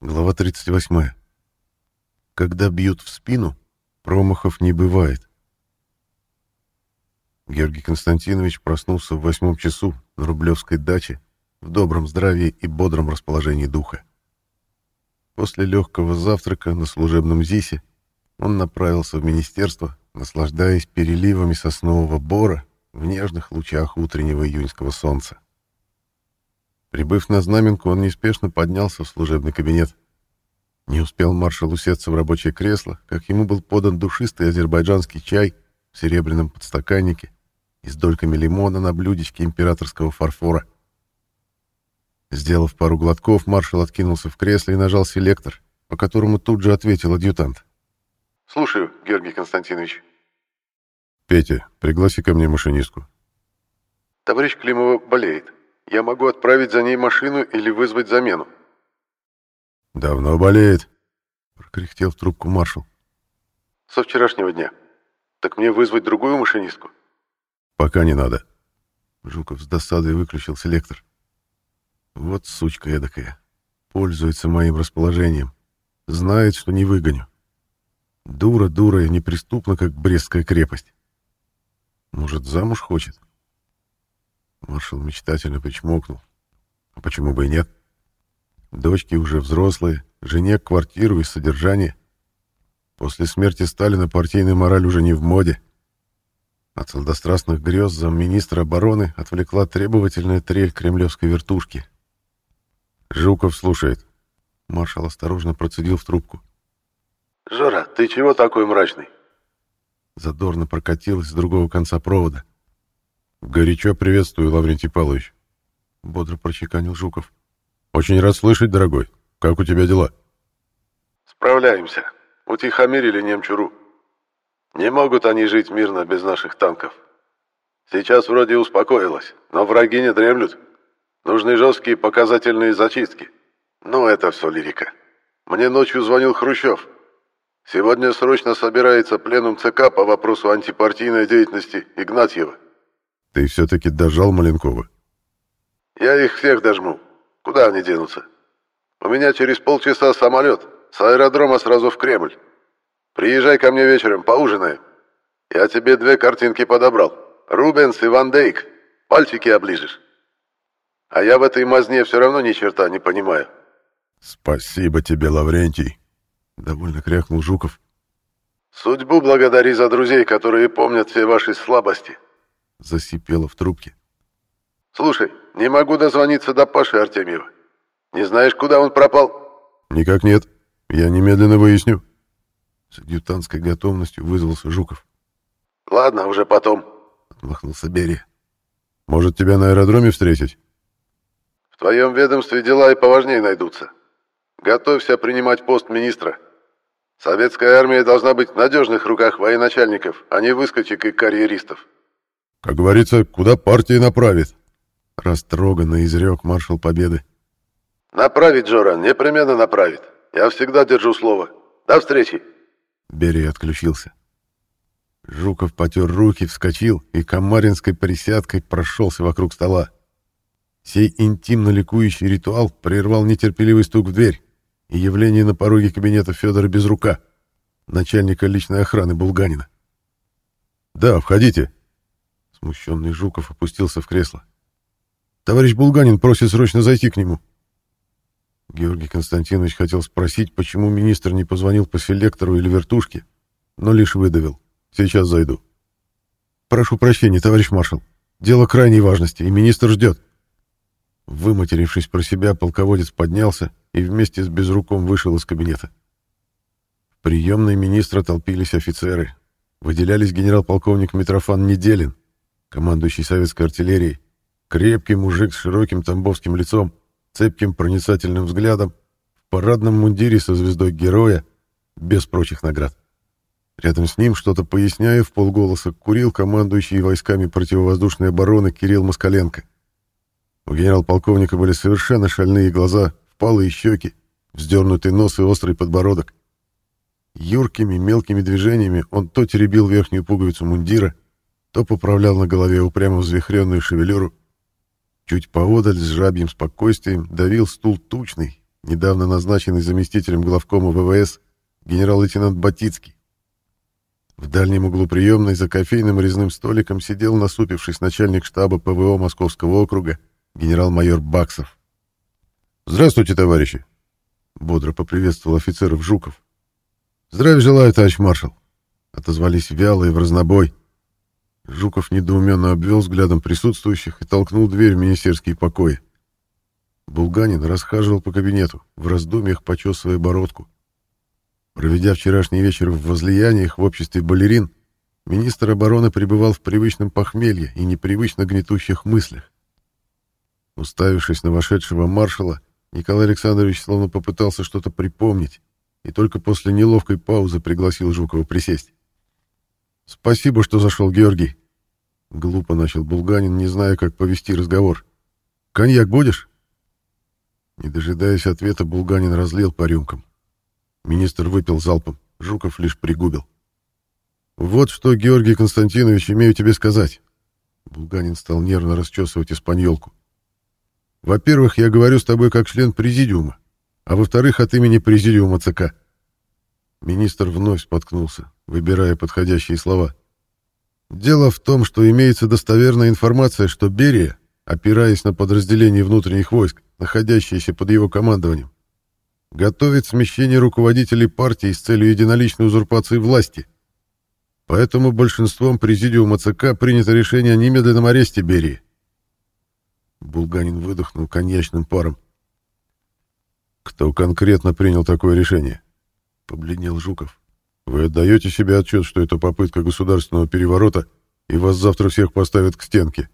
Глава 38. Когда бьют в спину, промахов не бывает. Георгий Константинович проснулся в восьмом часу на Рублевской даче в добром здравии и бодром расположении духа. После легкого завтрака на служебном ЗИСе он направился в министерство, наслаждаясь переливами соснового бора в нежных лучах утреннего июньского солнца. Прибыв на знаменку, он неспешно поднялся в служебный кабинет. Не успел маршал усеться в рабочее кресло, как ему был подан душистый азербайджанский чай в серебряном подстаканнике и с дольками лимона на блюдечке императорского фарфора. Сделав пару глотков, маршал откинулся в кресле и нажал селектор, по которому тут же ответил адъютант. «Слушаю, Георгий Константинович». «Петя, пригласи ко мне машинистку». «Товарищ Климова болеет. Я могу отправить за ней машину или вызвать замену. Давно болеет, прокряхтел в трубку маршал. Со вчерашнего дня. Так мне вызвать другую машинистку? Пока не надо. Жуков с досадой выключил селектор. Вот сучка эдакая. Пользуется моим расположением. Знает, что не выгоню. Дура дурая, неприступна, как Брестская крепость. Может, замуж хочет? Маршал мечтательно причмокнул. А почему бы и нет? Дочки уже взрослые, жене квартиру и содержание. После смерти Сталина партийная мораль уже не в моде. От сладострастных грез замминистра обороны отвлекла требовательная трель кремлевской вертушки. «Жуков слушает». Маршал осторожно процедил в трубку. «Жора, ты чего такой мрачный?» Задорно прокатилась с другого конца провода. «Горячо приветствую, Лаврентий Павлович», — бодро прочеканил Жуков. «Очень рад слышать, дорогой. Как у тебя дела?» «Справляемся. Утихомирили немчуру. Не могут они жить мирно без наших танков. Сейчас вроде успокоилось, но враги не дремлют. Нужны жесткие показательные зачистки. Ну, это все лирика. Мне ночью звонил Хрущев. Сегодня срочно собирается пленум ЦК по вопросу антипартийной деятельности Игнатьева. Ты все-таки дожал Маленкова? Я их всех дожму. Куда они денутся? У меня через полчаса самолет. С аэродрома сразу в Кремль. Приезжай ко мне вечером, поужинаем. Я тебе две картинки подобрал. Рубенс и Ван Дейк. Пальчики оближешь. А я в этой мазне все равно ни черта не понимаю. Спасибо тебе, Лаврентий. Довольно крякнул Жуков. Судьбу благодари за друзей, которые помнят все ваши слабости. Засипело в трубке. «Слушай, не могу дозвониться до Паши Артемьева. Не знаешь, куда он пропал?» «Никак нет. Я немедленно выясню». С адъютантской готовностью вызвался Жуков. «Ладно, уже потом», — отмахнулся Берия. «Может, тебя на аэродроме встретить?» «В твоем ведомстве дела и поважнее найдутся. Готовься принимать пост министра. Советская армия должна быть в надежных руках военачальников, а не выскочек и карьеристов». Как говорится, куда партия направит. Растроганно изрек маршал Победы. Направит, Джора, непременно направит. Я всегда держу слово. До встречи. Берия отключился. Жуков потер руки, вскочил и комаринской присядкой прошелся вокруг стола. Сей интимно ликующий ритуал прервал нетерпеливый стук в дверь и явление на пороге кабинета Федора Безрука, начальника личной охраны Булганина. «Да, входите», Смущенный Жуков опустился в кресло. «Товарищ Булганин просит срочно зайти к нему». Георгий Константинович хотел спросить, почему министр не позвонил по селектору или вертушке, но лишь выдавил. «Сейчас зайду». «Прошу прощения, товарищ маршал. Дело крайней важности, и министр ждет». Выматерившись про себя, полководец поднялся и вместе с Безруком вышел из кабинета. В приемной министра толпились офицеры. Выделялись генерал-полковник Митрофан Неделин, командующий советской артиллерией, крепкий мужик с широким тамбовским лицом, цепким проницательным взглядом, в парадном мундире со звездой героя, без прочих наград. Рядом с ним, что-то поясняя в полголоса, курил командующий войсками противовоздушной обороны Кирилл Москаленко. У генерал-полковника были совершенно шальные глаза, впалые щеки, вздернутый нос и острый подбородок. Юркими мелкими движениями он то теребил верхнюю пуговицу мундира, то поправлял на голове упрямо взвихренную шевелюру. Чуть поодаль с жабьим спокойствием давил стул тучный, недавно назначенный заместителем главкома ВВС генерал-лейтенант Батицкий. В дальнем углу приемной за кофейным резным столиком сидел, насупившись, начальник штаба ПВО Московского округа генерал-майор Баксов. «Здравствуйте, товарищи!» — бодро поприветствовал офицеров Жуков. «Здравия желаю, товарищ маршал!» — отозвались вяло и в разнобой. Жуков недоуменно обвел взглядом присутствующих и толкнул дверь в министерские покои. Булганин расхаживал по кабинету, в раздумьях почесывая бородку. Проведя вчерашний вечер в возлияниях в обществе балерин, министр обороны пребывал в привычном похмелье и непривычно гнетущих мыслях. Уставившись на вошедшего маршала, Николай Александрович словно попытался что-то припомнить и только после неловкой паузы пригласил Жукова присесть. «Спасибо, что зашел, Георгий». Глупо начал Булганин, не зная, как повести разговор. «Коньяк будешь?» Не дожидаясь ответа, Булганин разлил по рюмкам. Министр выпил залпом, Жуков лишь пригубил. «Вот что, Георгий Константинович, имею тебе сказать». Булганин стал нервно расчесывать испаньолку. «Во-первых, я говорю с тобой как член президиума, а во-вторых, от имени президиума ЦК». Министр вновь споткнулся, выбирая подходящие слова. Дело в том, что имеется достоверная информация, что Берия, опираясь на подразделения внутренних войск, находящиеся под его командованием, готовит смещение руководителей партии с целью единоличной узурпации власти. Поэтому большинством президиума ЦК принято решение о немедленном аресте Берии. Булганин выдохнул коньячным паром. «Кто конкретно принял такое решение?» — побледнел Жуков. Вы отдаете себе отчет, что это попытка государственного переворота, и вас завтра всех поставят к стенке?»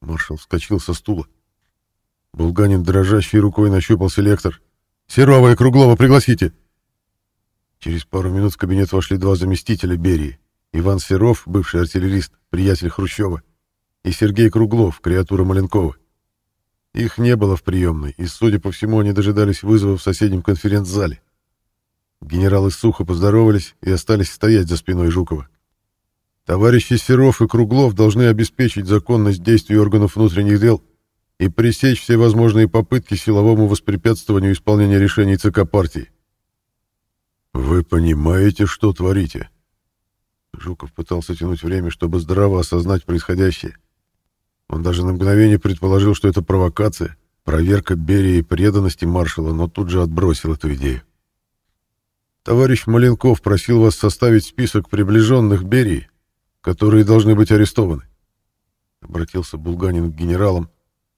Маршал вскочил со стула. Булганин дрожащей рукой нащупал селектор. «Серова и Круглова пригласите!» Через пару минут в кабинет вошли два заместителя Берии. Иван Серов, бывший артиллерист, приятель Хрущева, и Сергей Круглов, креатура Маленкова. Их не было в приемной, и, судя по всему, они дожидались вызова в соседнем конференц-зале. Генералы сухо поздоровались и остались стоять за спиной Жукова. Товарищи Серов и Круглов должны обеспечить законность действий органов внутренних дел и пресечь все возможные попытки силовому воспрепятствованию исполнения решений ЦК партии. «Вы понимаете, что творите?» Жуков пытался тянуть время, чтобы здраво осознать происходящее. Он даже на мгновение предположил, что это провокация, проверка Берии и преданности маршала, но тут же отбросил эту идею. Товарищ Маленков просил вас составить список приближенных Берии, которые должны быть арестованы. Обратился Булганин к генералам.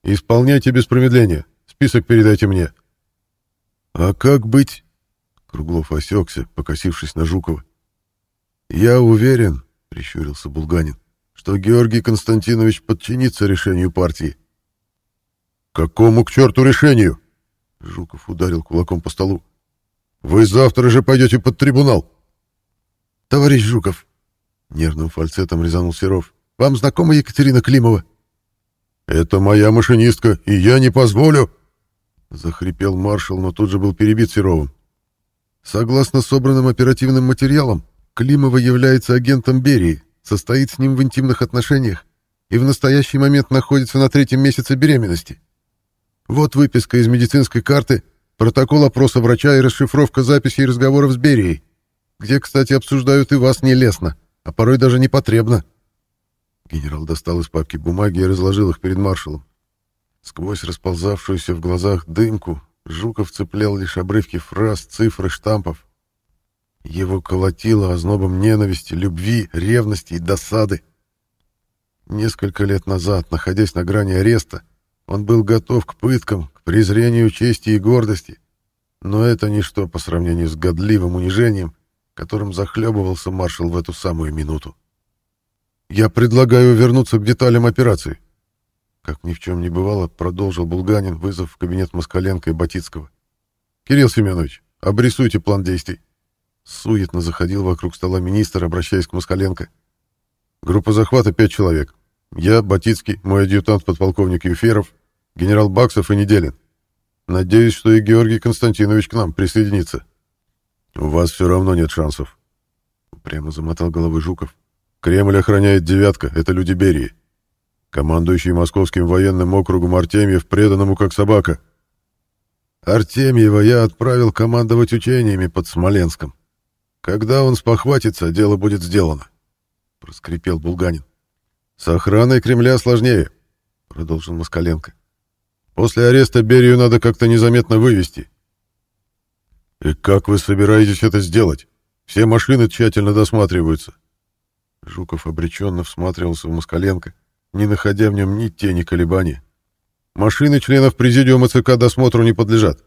Исполняйте без промедления. Список передайте мне. А как быть? Круглов осекся, покосившись на Жукова. Я уверен, прищурился Булганин, что Георгий Константинович подчинится решению партии. Какому к черту решению? Жуков ударил кулаком по столу. Вы завтра же пойдете под трибунал. Товарищ Жуков, нервным фальцетом резанул Серов. Вам знакома Екатерина Климова? Это моя машинистка, и я не позволю, захрипел маршал, но тут же был перебит Серовым. Согласно собранным оперативным материалам, Климова является агентом Берии, состоит с ним в интимных отношениях и в настоящий момент находится на третьем месяце беременности. Вот выписка из медицинской карты Протокол опроса врача и расшифровка записей разговоров с Берией, где, кстати, обсуждают и вас нелестно, а порой даже непотребно. Генерал достал из папки бумаги и разложил их перед маршалом. Сквозь расползавшуюся в глазах дымку Жуков цеплял лишь обрывки фраз, цифр и штампов. Его колотило ознобом ненависти, любви, ревности и досады. Несколько лет назад, находясь на грани ареста, он был готов к пыткам, к презрению чести и гордости. Но это ничто по сравнению с годливым унижением, которым захлебывался маршал в эту самую минуту. «Я предлагаю вернуться к деталям операции», — как ни в чем не бывало, продолжил Булганин, вызов в кабинет Москаленко и Батицкого. «Кирилл Семенович, обрисуйте план действий». Суетно заходил вокруг стола министр, обращаясь к Москаленко. «Группа захвата — пять человек. Я, Батицкий, мой адъютант подполковник Юферов, генерал Баксов и Неделин. Надеюсь, что и Георгий Константинович к нам присоединится. У вас все равно нет шансов. Прямо замотал головой Жуков. Кремль охраняет девятка, это люди Берии. Командующий московским военным округом Артемьев преданному как собака. Артемьева я отправил командовать учениями под Смоленском. Когда он спохватится, дело будет сделано, — проскрипел Булганин. С охраной Кремля сложнее, — продолжил Москаленко. После ареста Берию надо как-то незаметно вывести. И как вы собираетесь это сделать? Все машины тщательно досматриваются. Жуков обреченно всматривался в Москаленко, не находя в нем ни тени колебания. Машины членов президиума ЦК досмотру не подлежат.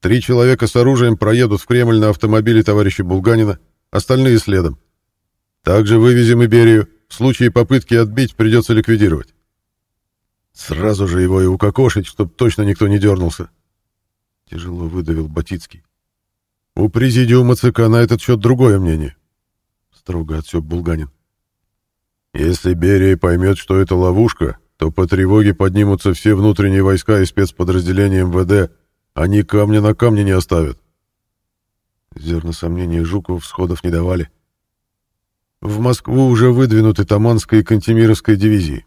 Три человека с оружием проедут в Кремль на автомобиле товарища Булганина, остальные следом. Также вывезем и Берию. В случае попытки отбить придется ликвидировать. Сразу же его и укокошить, чтоб точно никто не дернулся. Тяжело выдавил Батицкий. У президиума ЦК на этот счет другое мнение. Строго отсек Булганин. Если Берия поймет, что это ловушка, то по тревоге поднимутся все внутренние войска и спецподразделения МВД, они камня на камне не оставят. Зерна сомнений Жуков всходов не давали. В Москву уже выдвинуты Таманская и Кантемировская дивизии.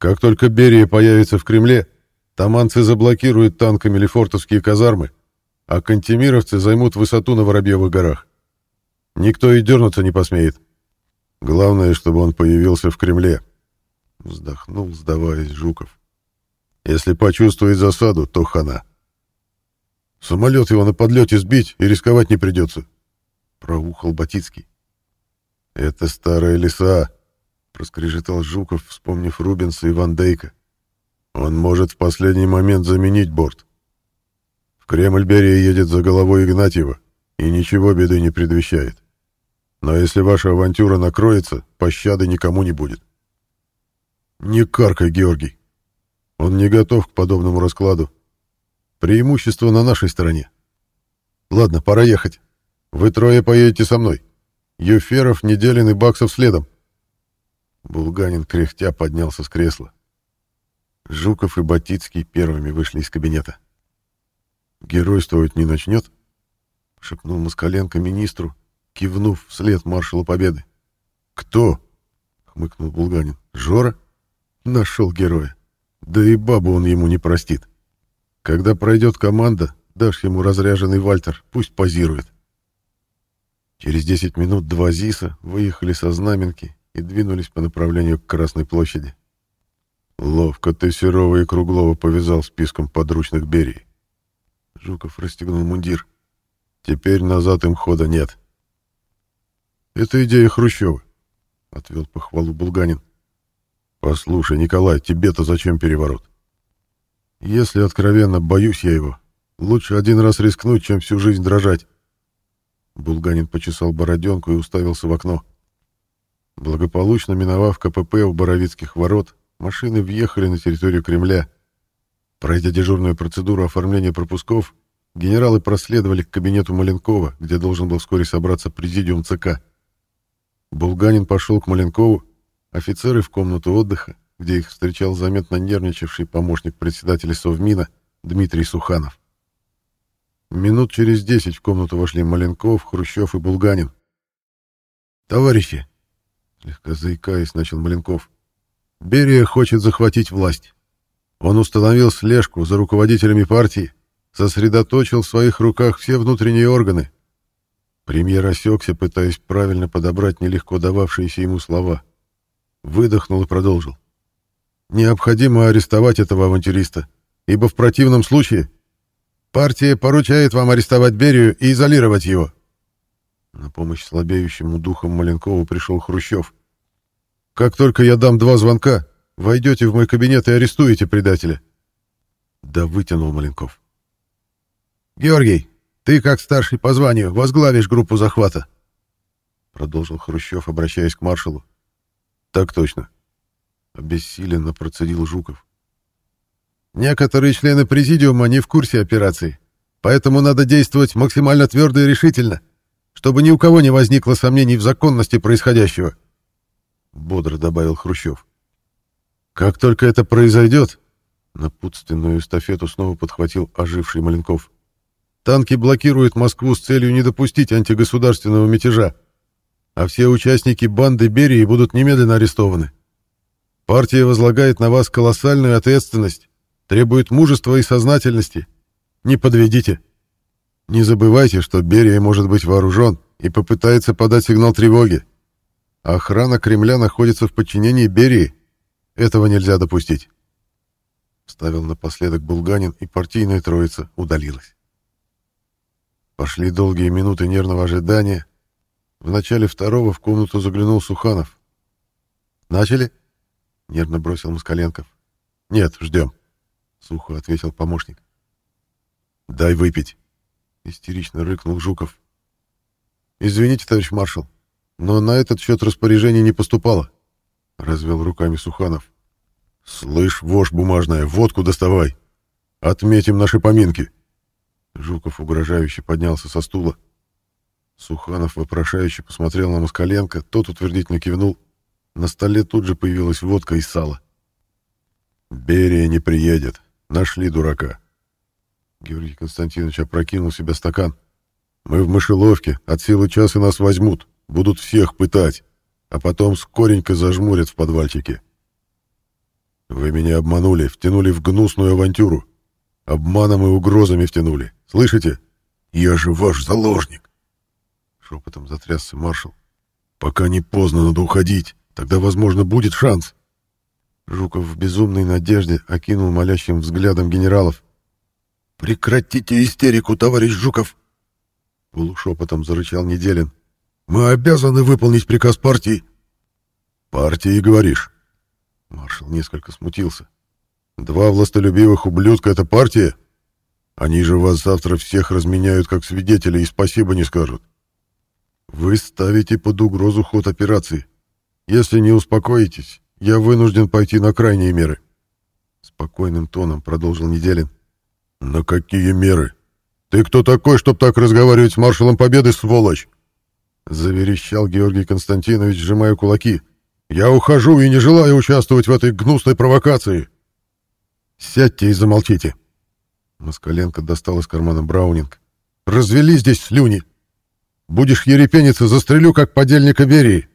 Как только Берия появится в Кремле, таманцы заблокируют танками лефортовские казармы, а кантемировцы займут высоту на Воробьевых горах. Никто и дернуться не посмеет. Главное, чтобы он появился в Кремле. Вздохнул, сдаваясь Жуков. Если почувствует засаду, то хана. Самолет его на подлете сбить и рисковать не придется. Проухал Батицкий. Это старая леса, проскрежетал Жуков, вспомнив Рубенса и Ван Дейка. Он может в последний момент заменить борт. В Кремль Берия едет за головой Игнатьева и ничего беды не предвещает. Но если ваша авантюра накроется, пощады никому не будет. Не каркай, Георгий. Он не готов к подобному раскладу. Преимущество на нашей стороне. Ладно, пора ехать. Вы трое поедете со мной. Юферов, Неделин и Баксов следом. Булганин кряхтя поднялся с кресла. Жуков и Батицкий первыми вышли из кабинета. «Геройствовать не начнет?» — шепнул Москаленко министру, кивнув вслед маршала Победы. «Кто?» — хмыкнул Булганин. «Жора? Нашел героя. Да и бабу он ему не простит. Когда пройдет команда, дашь ему разряженный Вальтер, пусть позирует». Через десять минут два ЗИСа выехали со Знаменки и двинулись по направлению к Красной площади. Ловко ты Серова и Круглова повязал списком подручных Берии. Жуков расстегнул мундир. Теперь назад им хода нет. Это идея Хрущева, отвел похвалу Булганин. Послушай, Николай, тебе-то зачем переворот? Если откровенно, боюсь я его. Лучше один раз рискнуть, чем всю жизнь дрожать. Булганин почесал бороденку и уставился в окно. Благополучно миновав КПП у Боровицких ворот, машины въехали на территорию Кремля. Пройдя дежурную процедуру оформления пропусков, генералы проследовали к кабинету Маленкова, где должен был вскоре собраться президиум ЦК. Булганин пошел к Маленкову, офицеры в комнату отдыха, где их встречал заметно нервничавший помощник председателя Совмина Дмитрий Суханов. Минут через десять в комнату вошли Маленков, Хрущев и Булганин. «Товарищи, Слегка заикаясь, начал Маленков. Берия хочет захватить власть. Он установил слежку за руководителями партии, сосредоточил в своих руках все внутренние органы. Премьер осекся, пытаясь правильно подобрать нелегко дававшиеся ему слова. Выдохнул и продолжил. «Необходимо арестовать этого авантюриста, ибо в противном случае партия поручает вам арестовать Берию и изолировать его. На помощь слабеющему духом Маленкову пришел Хрущев. «Как только я дам два звонка, войдете в мой кабинет и арестуете предателя». Да вытянул Маленков. «Георгий, ты, как старший по званию, возглавишь группу захвата», продолжил Хрущев, обращаясь к маршалу. «Так точно», — обессиленно процедил Жуков. «Некоторые члены президиума не в курсе операции, поэтому надо действовать максимально твердо и решительно чтобы ни у кого не возникло сомнений в законности происходящего», — бодро добавил Хрущев. «Как только это произойдет», — напутственную эстафету снова подхватил оживший Маленков, «танки блокируют Москву с целью не допустить антигосударственного мятежа, а все участники банды Берии будут немедленно арестованы. Партия возлагает на вас колоссальную ответственность, требует мужества и сознательности. Не подведите. Не забывайте, что Берия может быть вооружен и попытается подать сигнал тревоги. Охрана Кремля находится в подчинении Берии. Этого нельзя допустить. Ставил напоследок Булганин, и партийная троица удалилась. Пошли долгие минуты нервного ожидания. В начале второго в комнату заглянул Суханов. «Начали?» — нервно бросил Москаленков. «Нет, ждем», — сухо ответил помощник. «Дай выпить», — истерично рыкнул Жуков. «Извините, товарищ маршал, но на этот счет распоряжение не поступало», — развел руками Суханов. «Слышь, вошь бумажная, водку доставай. Отметим наши поминки». Жуков угрожающе поднялся со стула. Суханов вопрошающе посмотрел на Москаленко, тот утвердительно кивнул. На столе тут же появилась водка и сало. «Берия не приедет. Нашли дурака». Георгий Константинович опрокинул себе стакан. «Мы в мышеловке. От силы часа нас возьмут. Будут всех пытать. А потом скоренько зажмурят в подвальчике. Вы меня обманули, втянули в гнусную авантюру. Обманом и угрозами втянули. Слышите? Я же ваш заложник. Шепотом затрясся маршал. Пока не поздно, надо уходить. Тогда, возможно, будет шанс. Жуков в безумной надежде окинул молящим взглядом генералов. «Прекратите истерику, товарищ Жуков!» Полушепотом зарычал Неделин. «Мы обязаны выполнить приказ партии!» «Партии, говоришь?» Маршал несколько смутился. «Два властолюбивых ублюдка — это партия? Они же вас завтра всех разменяют как свидетелей и спасибо не скажут. Вы ставите под угрозу ход операции. Если не успокоитесь, я вынужден пойти на крайние меры». Спокойным тоном продолжил Неделин. «На какие меры? Ты кто такой, чтоб так разговаривать с маршалом Победы, сволочь?» Заверещал Георгий Константинович, сжимая кулаки. Я ухожу и не желаю участвовать в этой гнусной провокации. Сядьте и замолчите. Москаленко достал из кармана Браунинг. Развели здесь слюни. Будешь ерепениться, застрелю, как подельника Берии.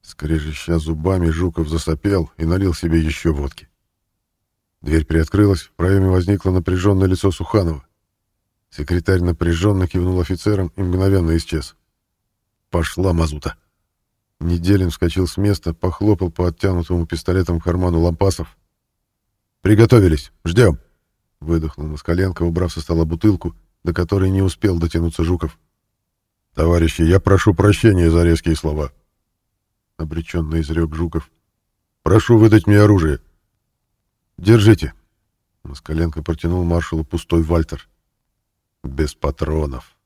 Скрежеща зубами, Жуков засопел и налил себе еще водки. Дверь приоткрылась, в проеме возникло напряженное лицо Суханова. Секретарь напряженно кивнул офицерам и мгновенно исчез. Пошла мазута. Неделин вскочил с места, похлопал по оттянутому пистолетом карману лампасов. «Приготовились. Ждем!» — выдохнул Москаленко, убрав со стола бутылку, до которой не успел дотянуться Жуков. «Товарищи, я прошу прощения за резкие слова», — обреченно изрек Жуков. «Прошу выдать мне оружие». «Держите». Москаленко протянул маршалу пустой вальтер. «Без патронов».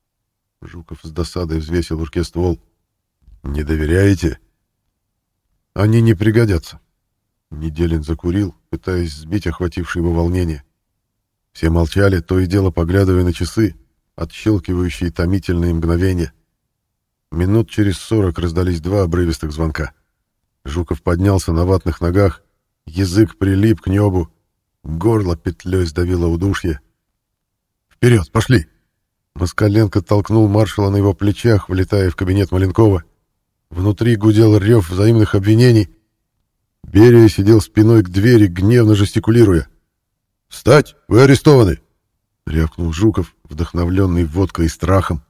Жуков с досадой взвесил в руке ствол. Не доверяете? Они не пригодятся. Неделин закурил, пытаясь сбить охватившее его волнение. Все молчали, то и дело поглядывая на часы, отщелкивающие томительные мгновения. Минут через сорок раздались два обрывистых звонка. Жуков поднялся на ватных ногах, язык прилип к небу, горло петлей сдавило удушье. «Вперед, пошли!» Москаленко толкнул маршала на его плечах, влетая в кабинет Маленкова. Внутри гудел рев взаимных обвинений. Берия сидел спиной к двери, гневно жестикулируя. «Встать! Вы арестованы!» — рявкнул Жуков, вдохновленный водкой и страхом.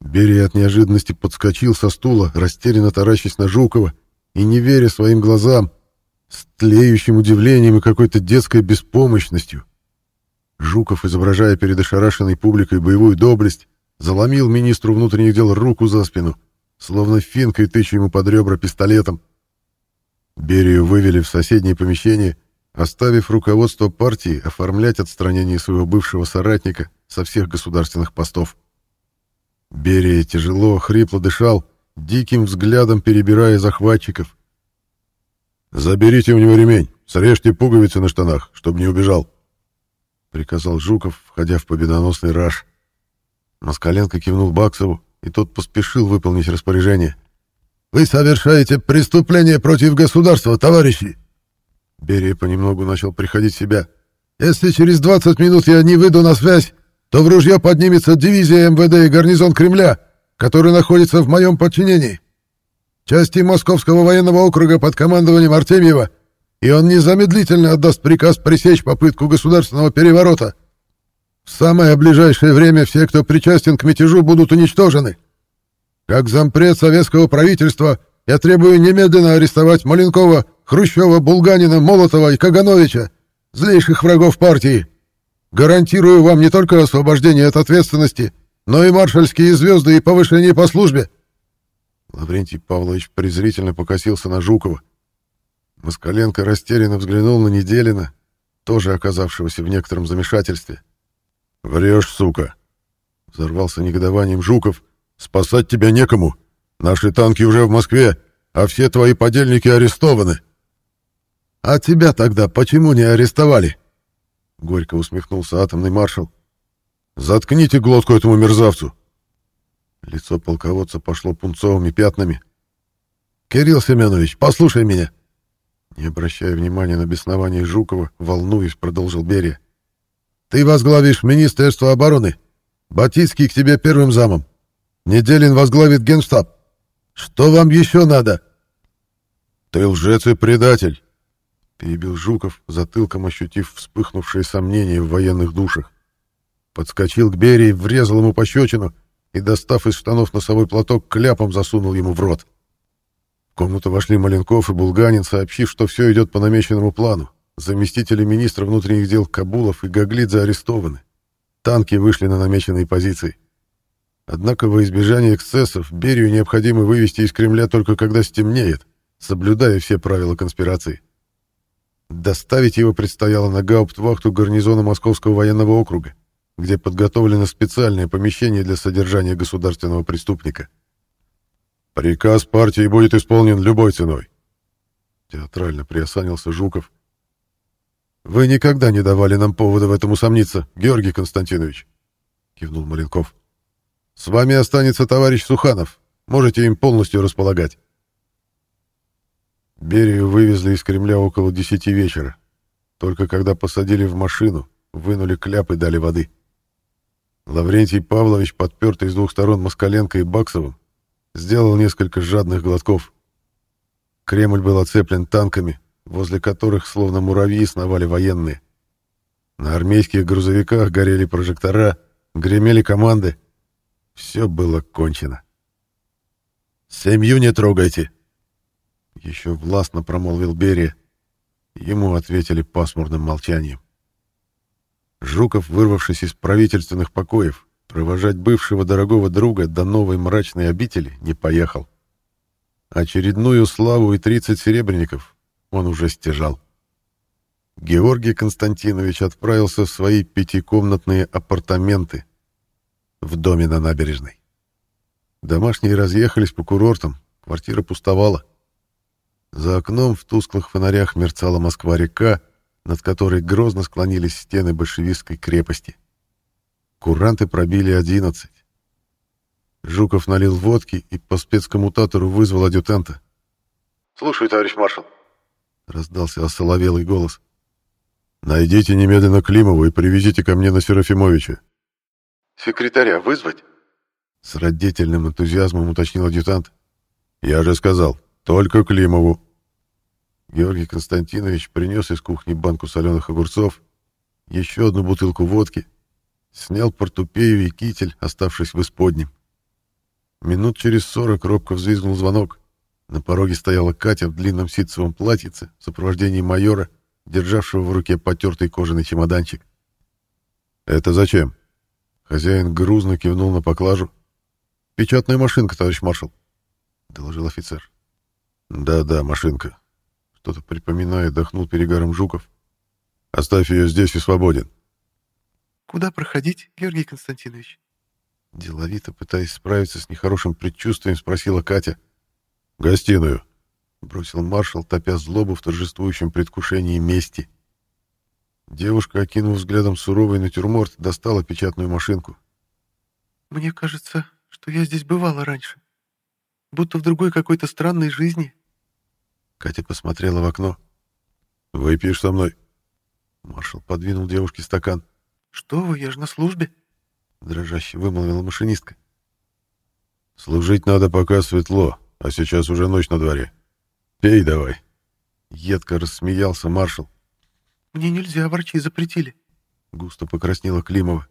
Берия от неожиданности подскочил со стула, растерянно таращась на Жукова и не веря своим глазам, с тлеющим удивлением и какой-то детской беспомощностью. Жуков, изображая перед ошарашенной публикой боевую доблесть, заломил министру внутренних дел руку за спину — словно финкой тыча ему под ребра пистолетом. Берию вывели в соседнее помещение, оставив руководство партии оформлять отстранение своего бывшего соратника со всех государственных постов. Берия тяжело, хрипло дышал, диким взглядом перебирая захватчиков. «Заберите у него ремень, срежьте пуговицы на штанах, чтобы не убежал», — приказал Жуков, входя в победоносный раж. Москаленко кивнул Баксову, и тот поспешил выполнить распоряжение. «Вы совершаете преступление против государства, товарищи!» Берия понемногу начал приходить в себя. «Если через 20 минут я не выйду на связь, то в ружье поднимется дивизия МВД и гарнизон Кремля, который находится в моем подчинении. Части Московского военного округа под командованием Артемьева, и он незамедлительно отдаст приказ пресечь попытку государственного переворота. В самое ближайшее время все, кто причастен к мятежу, будут уничтожены. Как зампред советского правительства я требую немедленно арестовать Маленкова, Хрущева, Булганина, Молотова и Кагановича, злейших врагов партии. Гарантирую вам не только освобождение от ответственности, но и маршальские звезды и повышение по службе. Лаврентий Павлович презрительно покосился на Жукова. Москаленко растерянно взглянул на Неделина, тоже оказавшегося в некотором замешательстве. «Врешь, сука!» — взорвался негодованием Жуков. «Спасать тебя некому. Наши танки уже в Москве, а все твои подельники арестованы». «А тебя тогда почему не арестовали?» Горько усмехнулся атомный маршал. «Заткните глотку этому мерзавцу!» Лицо полководца пошло пунцовыми пятнами. «Кирилл Семенович, послушай меня!» Не обращая внимания на беснование Жукова, волнуясь, продолжил Берия. «Ты возглавишь Министерство обороны. Батицкий к тебе первым замом. Неделин возглавит генштаб. Что вам еще надо?» «Ты лжец и предатель!» перебил Жуков, затылком ощутив вспыхнувшие сомнения в военных душах. Подскочил к Берии, врезал ему пощечину и, достав из штанов носовой платок, кляпом засунул ему в рот. В комнату вошли Маленков и Булганин, сообщив, что все идет по намеченному плану. Заместители министра внутренних дел Кабулов и Гаглидзе арестованы. Танки вышли на намеченные позиции. Однако во избежание эксцессов Берию необходимо вывести из Кремля только когда стемнеет, соблюдая все правила конспирации. Доставить его предстояло на гауптвахту гарнизона Московского военного округа, где подготовлено специальное помещение для содержания государственного преступника. «Приказ партии будет исполнен любой ценой», — театрально приосанился Жуков. «Вы никогда не давали нам повода в этом усомниться, Георгий Константинович», — кивнул Маленков. «С вами останется товарищ Суханов. Можете им полностью располагать». Берию вывезли из Кремля около десяти вечера. Только когда посадили в машину, вынули кляп и дали воды. Лаврентий Павлович, подпертый с двух сторон Москаленко и Баксовым, сделал несколько жадных глотков. Кремль был оцеплен танками, возле которых словно муравьи сновали военные. На армейских грузовиках горели прожектора, гремели команды. Все было кончено. «Семью не трогайте!» Еще властно промолвил Берия. Ему ответили пасмурным молчанием. Жуков, вырвавшись из правительственных покоев, провожать бывшего дорогого друга до новой мрачной обители не поехал. Очередную славу и 30 серебряников он уже стяжал. Георгий Константинович отправился в свои пятикомнатные апартаменты в доме на набережной. Домашние разъехались по курортам, квартира пустовала. За окном в тусклых фонарях мерцала Москва-река, над которой грозно склонились стены большевистской крепости. Куранты пробили одиннадцать. Жуков налил водки и по спецкоммутатору вызвал адъютанта. «Слушаю, товарищ маршал», — раздался осоловелый голос. «Найдите немедленно Климову и привезите ко мне на Серафимовича». «Секретаря вызвать?» С родительным энтузиазмом уточнил адъютант. «Я же сказал, только Климову. Георгий Константинович принес из кухни банку соленых огурцов, еще одну бутылку водки, снял портупею и китель, оставшись в исподнем. Минут через сорок робко взвизгнул звонок. На пороге стояла Катя в длинном ситцевом платьице в сопровождении майора, державшего в руке потертый кожаный чемоданчик. «Это зачем?» Хозяин грузно кивнул на поклажу. «Печатная машинка, товарищ маршал», — доложил офицер. Да-да, машинка. Что-то припоминая, дохнул перегаром Жуков. Оставь ее здесь и свободен. Куда проходить, Георгий Константинович? Деловито, пытаясь справиться с нехорошим предчувствием, спросила Катя. «Гостиную», — бросил маршал, топя злобу в торжествующем предвкушении мести. Девушка, окинув взглядом суровый натюрморт, достала печатную машинку. «Мне кажется, что я здесь бывала раньше. Будто в другой какой-то странной жизни. Катя посмотрела в окно. «Выпьешь со мной?» Маршал подвинул девушке стакан. «Что вы, я же на службе!» Дрожаще вымолвила машинистка. «Служить надо, пока светло, а сейчас уже ночь на дворе. Пей давай!» Едко рассмеялся маршал. «Мне нельзя, ворчи запретили!» Густо покраснела Климова.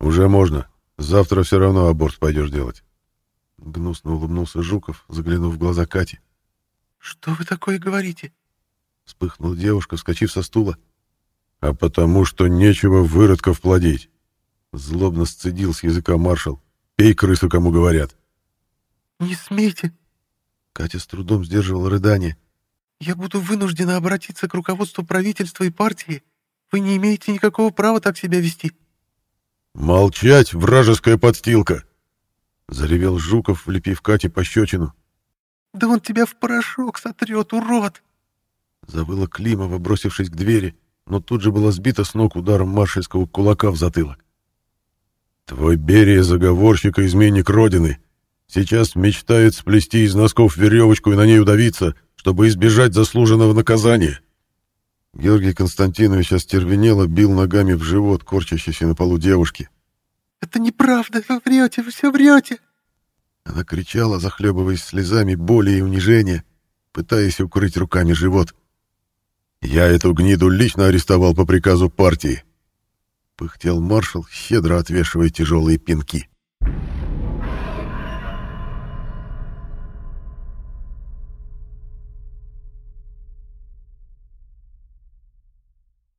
Уже можно. Завтра все равно аборт пойдешь делать. Гнусно улыбнулся Жуков, заглянув в глаза Кати. «Что вы такое говорите?» Вспыхнула девушка, вскочив со стула. «А потому что нечего выродков плодить!» Злобно сцедил с языка маршал. «Пей крысу, кому говорят!» «Не смейте!» Катя с трудом сдерживала рыдание. «Я буду вынуждена обратиться к руководству правительства и партии. Вы не имеете никакого права так себя вести». «Молчать, вражеская подстилка!» Заревел Жуков, влепив Кате пощечину. «Да он тебя в порошок сотрет, урод!» Завыла Климова, бросившись к двери, но тут же была сбита с ног ударом маршальского кулака в затылок. «Твой Берия — заговорщик и изменник Родины. Сейчас мечтает сплести из носков веревочку и на ней удавиться, чтобы избежать заслуженного наказания». Георгий Константинович остервенело бил ногами в живот корчащейся на полу девушки. «Это неправда, вы врете, вы все врете!» Она кричала, захлебываясь слезами боли и унижения, пытаясь укрыть руками живот. «Я эту гниду лично арестовал по приказу партии», — пыхтел маршал, щедро отвешивая тяжелые пинки.